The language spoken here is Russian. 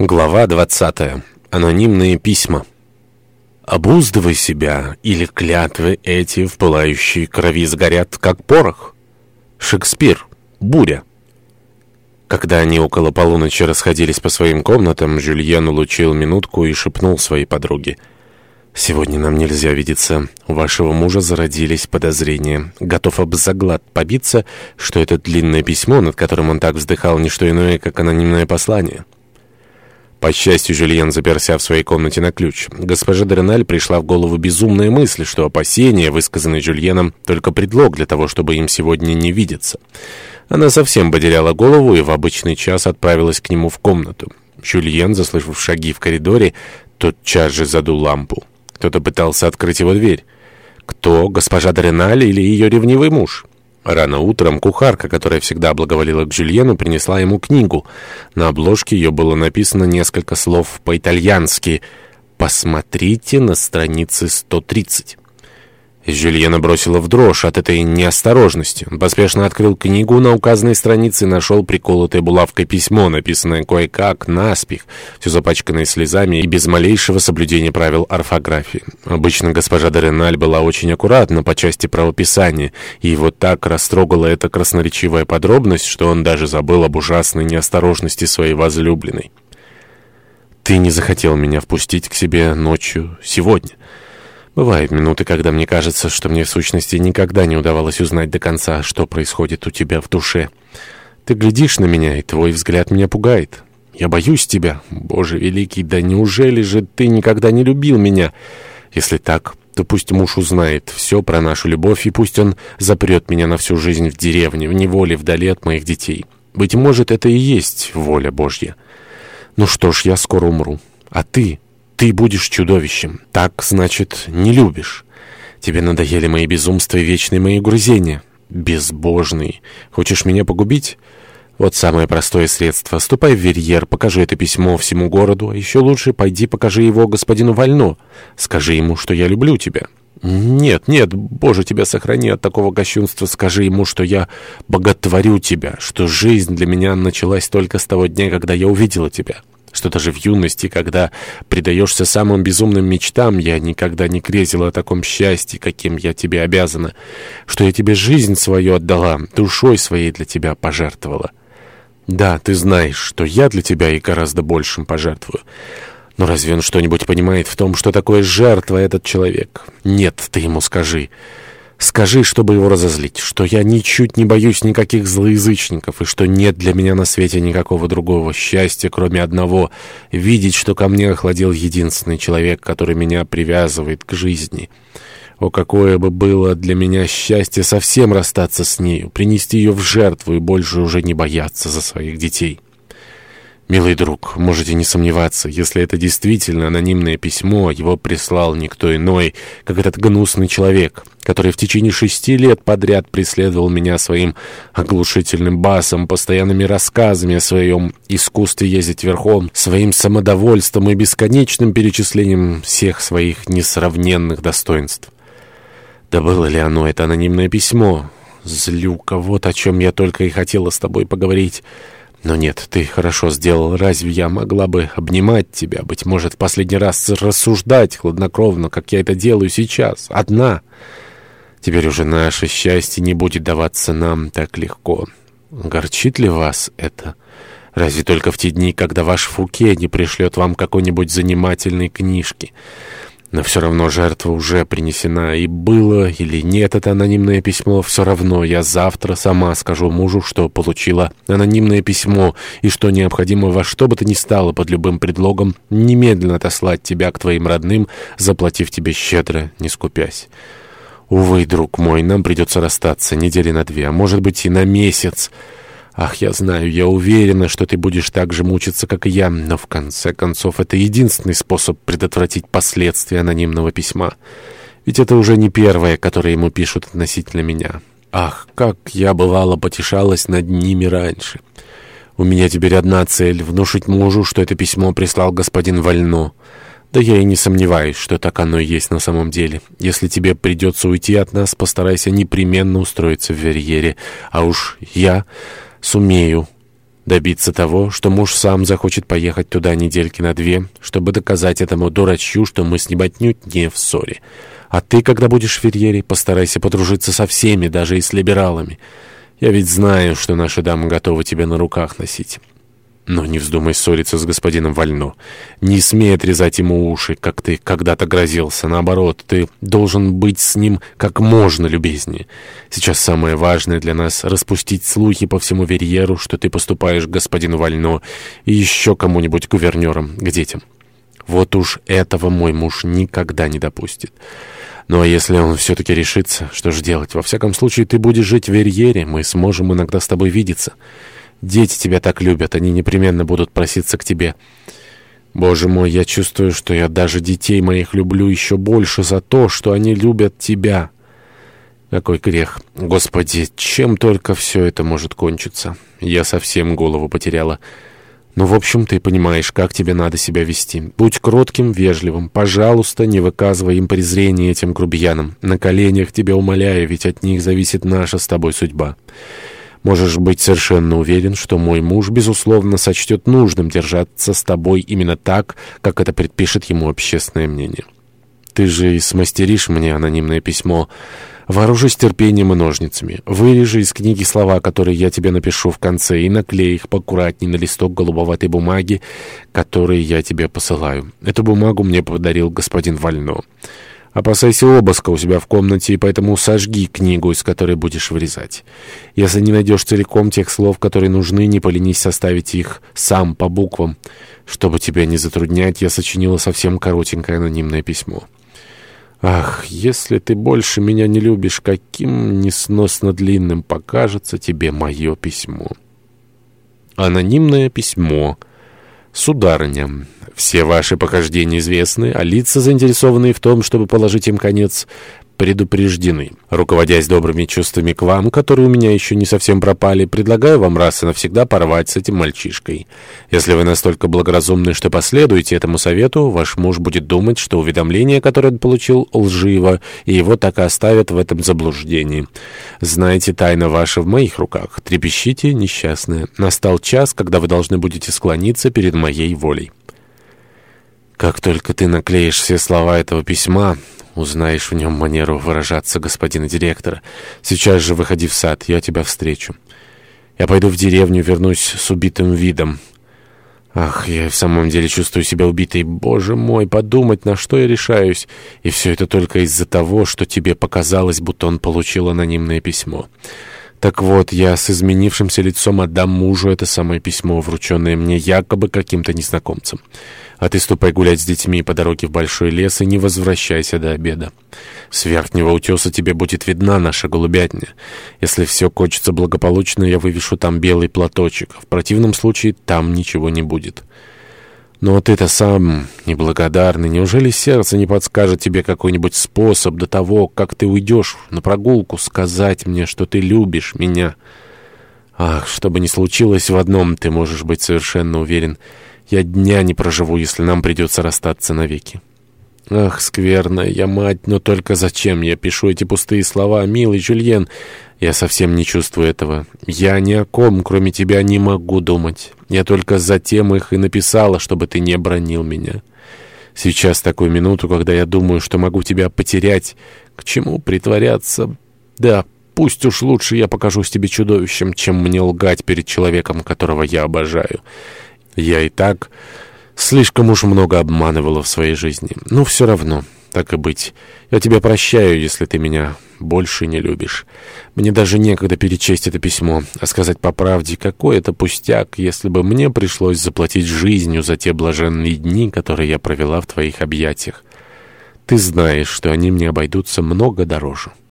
Глава 20. Анонимные письма. «Обуздывай себя, или клятвы эти в пылающей крови сгорят, как порох». Шекспир. Буря. Когда они около полуночи расходились по своим комнатам, Жюльен улучил минутку и шепнул своей подруге. «Сегодня нам нельзя видеться. У вашего мужа зародились подозрения. Готов об заглад побиться, что это длинное письмо, над которым он так вздыхал, не что иное, как анонимное послание». По счастью, Жюльен заперся в своей комнате на ключ. Госпоже Дреналь пришла в голову безумная мысль, что опасения, высказанные Жюльеном, только предлог для того, чтобы им сегодня не видеться. Она совсем потеряла голову и в обычный час отправилась к нему в комнату. Жюльен, заслышав шаги в коридоре, тотчас же задул лампу. Кто-то пытался открыть его дверь. Кто, госпожа Дреналь или ее ревнивый муж? Рано утром кухарка, которая всегда благоволила к Жюльену, принесла ему книгу. На обложке ее было написано несколько слов по-итальянски «Посмотрите на странице 130». Жюльена бросила в дрожь от этой неосторожности. Он поспешно открыл книгу на указанной странице и нашел приколотое булавкой письмо, написанное кое-как, наспех, все запачканное слезами и без малейшего соблюдения правил орфографии. Обычно госпожа Дореналь была очень аккуратна по части правописания, и его так растрогала эта красноречивая подробность, что он даже забыл об ужасной неосторожности своей возлюбленной. «Ты не захотел меня впустить к себе ночью сегодня». Бывают минуты, когда мне кажется, что мне в сущности никогда не удавалось узнать до конца, что происходит у тебя в душе. Ты глядишь на меня, и твой взгляд меня пугает. Я боюсь тебя, Боже великий, да неужели же ты никогда не любил меня? Если так, то пусть муж узнает все про нашу любовь, и пусть он запрет меня на всю жизнь в деревне, в неволе, вдали от моих детей. Быть может, это и есть воля Божья. Ну что ж, я скоро умру. А ты... Ты будешь чудовищем. Так, значит, не любишь. Тебе надоели мои безумства и вечные мои угрызения. Безбожный. Хочешь меня погубить? Вот самое простое средство. Ступай в Верьер, покажи это письмо всему городу, а еще лучше пойди покажи его господину Вально. Скажи ему, что я люблю тебя. Нет, нет, Боже, тебя сохрани от такого кощунства. Скажи ему, что я боготворю тебя, что жизнь для меня началась только с того дня, когда я увидела тебя» что даже в юности, когда предаешься самым безумным мечтам, я никогда не крезила о таком счастье, каким я тебе обязана, что я тебе жизнь свою отдала, душой своей для тебя пожертвовала. Да, ты знаешь, что я для тебя и гораздо большим пожертвую. Но разве он что-нибудь понимает в том, что такое жертва этот человек? Нет, ты ему скажи». Скажи, чтобы его разозлить, что я ничуть не боюсь никаких злоязычников, и что нет для меня на свете никакого другого счастья, кроме одного — видеть, что ко мне охладел единственный человек, который меня привязывает к жизни. О, какое бы было для меня счастье совсем расстаться с нею, принести ее в жертву и больше уже не бояться за своих детей». «Милый друг, можете не сомневаться, если это действительно анонимное письмо, его прислал никто иной, как этот гнусный человек, который в течение шести лет подряд преследовал меня своим оглушительным басом, постоянными рассказами о своем искусстве ездить верхом, своим самодовольством и бесконечным перечислением всех своих несравненных достоинств. Да было ли оно, это анонимное письмо? Злюка, вот о чем я только и хотела с тобой поговорить». Но нет, ты хорошо сделал. Разве я могла бы обнимать тебя, быть может, в последний раз рассуждать хладнокровно, как я это делаю сейчас, одна? Теперь уже наше счастье не будет даваться нам так легко. Горчит ли вас это? Разве только в те дни, когда ваш Фуке не пришлет вам какой-нибудь занимательной книжки?» Но все равно жертва уже принесена, и было или нет это анонимное письмо, все равно я завтра сама скажу мужу, что получила анонимное письмо, и что необходимо во что бы то ни стало под любым предлогом немедленно отослать тебя к твоим родным, заплатив тебе щедро, не скупясь. Увы, друг мой, нам придется расстаться недели на две, а может быть и на месяц». Ах, я знаю, я уверена, что ты будешь так же мучиться, как и я, но в конце концов это единственный способ предотвратить последствия анонимного письма. Ведь это уже не первое, которое ему пишут относительно меня. Ах, как я, бывало, потешалась над ними раньше. У меня теперь одна цель — внушить мужу, что это письмо прислал господин Вально. Да я и не сомневаюсь, что так оно и есть на самом деле. Если тебе придется уйти от нас, постарайся непременно устроиться в Верьере. А уж я сумею Добиться того, что муж сам захочет поехать туда недельки на две, чтобы доказать этому дурачью, что мы с ним отнюдь не в ссоре. А ты, когда будешь в Ферьере, постарайся подружиться со всеми, даже и с либералами. Я ведь знаю, что наши дамы готовы тебя на руках носить». Но не вздумай ссориться с господином Вально. Не смей отрезать ему уши, как ты когда-то грозился. Наоборот, ты должен быть с ним как можно любезнее. Сейчас самое важное для нас — распустить слухи по всему Верьеру, что ты поступаешь к господину Вально и еще кому-нибудь гувернером, к детям. Вот уж этого мой муж никогда не допустит. Ну а если он все-таки решится, что же делать? Во всяком случае, ты будешь жить в Верьере, мы сможем иногда с тобой видеться». Дети тебя так любят, они непременно будут проситься к тебе. Боже мой, я чувствую, что я даже детей моих люблю еще больше за то, что они любят тебя. Какой грех. Господи, чем только все это может кончиться. Я совсем голову потеряла. Ну, в общем, ты понимаешь, как тебе надо себя вести. Будь кротким, вежливым. Пожалуйста, не выказывай им презрения этим грубиянам. На коленях тебя умоляю, ведь от них зависит наша с тобой судьба. Можешь быть совершенно уверен, что мой муж, безусловно, сочтет нужным держаться с тобой именно так, как это предпишет ему общественное мнение. Ты же и смастеришь мне анонимное письмо. Вооружись терпением и ножницами. Вырежи из книги слова, которые я тебе напишу в конце, и наклей их поаккуратней на листок голубоватой бумаги, которые я тебе посылаю. Эту бумагу мне подарил господин Вально. Опасайся обыска у себя в комнате, и поэтому сожги книгу, из которой будешь вырезать. Если не найдешь целиком тех слов, которые нужны, не поленись составить их сам по буквам. Чтобы тебя не затруднять, я сочинила совсем коротенькое анонимное письмо. Ах, если ты больше меня не любишь, каким несносно длинным покажется тебе мое письмо. Анонимное письмо. Сударыня, все ваши похождения известны, а лица, заинтересованные в том, чтобы положить им конец, предупреждены. Руководясь добрыми чувствами к вам, которые у меня еще не совсем пропали, предлагаю вам раз и навсегда порвать с этим мальчишкой. Если вы настолько благоразумны, что последуете этому совету, ваш муж будет думать, что уведомление, которое он получил, лживо, и его так и оставят в этом заблуждении. Знаете, тайна ваша в моих руках. Трепещите, несчастная. Настал час, когда вы должны будете склониться перед моей волей. Как только ты наклеишь все слова этого письма... Узнаешь в нем манеру выражаться господина директора. Сейчас же выходи в сад, я тебя встречу. Я пойду в деревню, вернусь с убитым видом. Ах, я в самом деле чувствую себя убитой. Боже мой, подумать, на что я решаюсь. И все это только из-за того, что тебе показалось, будто он получил анонимное письмо. Так вот, я с изменившимся лицом отдам мужу это самое письмо, врученное мне якобы каким-то незнакомцем. А ты ступай гулять с детьми по дороге в большой лес и не возвращайся до обеда. С верхнего утеса тебе будет видна наша голубятня. Если все кончится благополучно, я вывешу там белый платочек. В противном случае там ничего не будет». Но ты-то сам неблагодарный. Неужели сердце не подскажет тебе какой-нибудь способ до того, как ты уйдешь на прогулку, сказать мне, что ты любишь меня? Ах, что бы ни случилось, в одном ты можешь быть совершенно уверен. Я дня не проживу, если нам придется расстаться навеки. Ах, скверная я мать, но только зачем я пишу эти пустые слова, милый Жюльен? Я совсем не чувствую этого. Я ни о ком, кроме тебя, не могу думать. Я только затем их и написала, чтобы ты не бронил меня. Сейчас такую минуту, когда я думаю, что могу тебя потерять. К чему притворяться? Да, пусть уж лучше я покажусь тебе чудовищем, чем мне лгать перед человеком, которого я обожаю. Я и так слишком уж много обманывала в своей жизни. Но все равно, так и быть. Я тебя прощаю, если ты меня больше не любишь. Мне даже некогда перечесть это письмо, а сказать по правде, какой это пустяк, если бы мне пришлось заплатить жизнью за те блаженные дни, которые я провела в твоих объятиях. Ты знаешь, что они мне обойдутся много дороже».